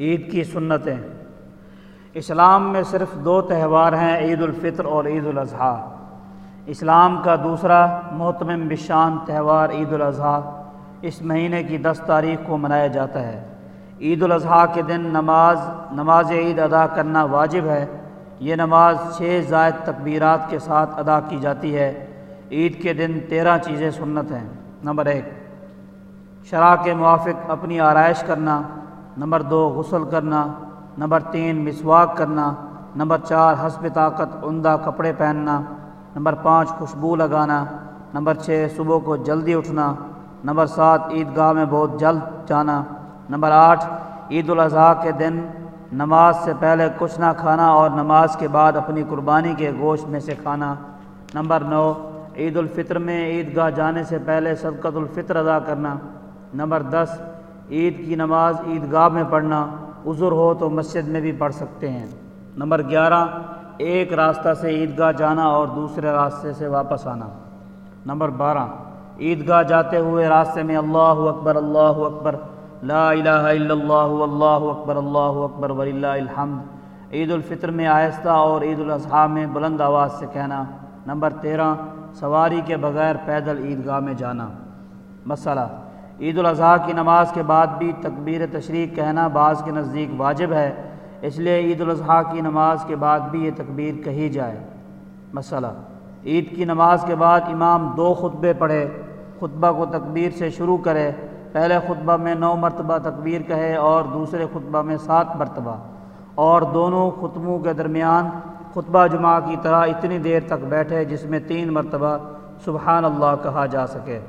عید کی سنتیں۔ اسلام میں صرف دو تہوار ہیں، عید الفطر اور عید الاضحیٰ۔ اسلام کا دوسرا محتمم بشان تہوار عید الاضحیٰ، اس مہینے کی دس تاریخ کو منایا جاتا ہے۔ عید الاضحیٰ کے دن نماز نماز عید ادا کرنا واجب ہے۔ یہ نماز چھ زائد تکبیرات کے ساتھ ادا کی جاتی ہے۔ عید کے دن تیرہ چیزیں سنت ہیں۔ نمبر ایک شرح کے موافق اپنی آرائش کرنا۔ نمبر دو، غسل کرنا. نمبر تین، مسواک کرنا. نمبر چار، حسب طاقت، عمدہ کپڑے پہننا. نمبر پانچ، خوشبو لگانا. نمبر چھ، صبح کو جلدی اٹھنا. نمبر سات، عیدگاہ میں بہت جلد جانا. نمبر آٹھ عید الاضحیٰ کے دن نماز سے پہلے کچھ نہ کھانا اور نماز کے بعد اپنی قربانی کے گوشت میں سے کھانا. نمبر نو، عید الفطر میں عیدگاہ جانے سے پہلے صدقۃ الفطر ادا کرنا. نمبر دس عید کی نماز عیدگاہ میں پڑھنا عذر ہو تو مسجد میں بھی پڑھ سکتے ہیں۔ نمبر گیارہ، ایک راستہ سے عیدگاہ جانا اور دوسرے راستے سے واپس آنا۔ نمبر بارہ، عیدگاہ جاتے ہوئے راستے میں اللہ اکبر اللہ اکبر، لا الہ الا اللہ اللہ اکبر اللہ اکبر، وللہ الحمد۔ عید الفطر میں آہستہ اور عید الاضحیٰ میں بلند آواز سے کہنا۔ نمبر تیرہ، سواری کے بغیر پیدل عیدگاہ میں جانا۔ مسئلہ عید الاضحیٰ کی نماز کے بعد بھی تکبیر تشریق کہنا بعض کے نزدیک واجب ہے، اس لیے عید الاضحیٰ کی نماز کے بعد بھی یہ تکبیر کہی جائے۔ مسئلہ، عید کی نماز کے بعد امام دو خطبے پڑھے، خطبہ کو تکبیر سے شروع کرے، پہلے خطبہ میں نو مرتبہ تکبیر کہے اور دوسرے خطبہ میں سات مرتبہ۔ اور دونوں خطبوں کے درمیان خطبہ جمعہ کی طرح اتنی دیر تک بیٹھے جس میں تین مرتبہ سبحان اللہ کہا جا سکے۔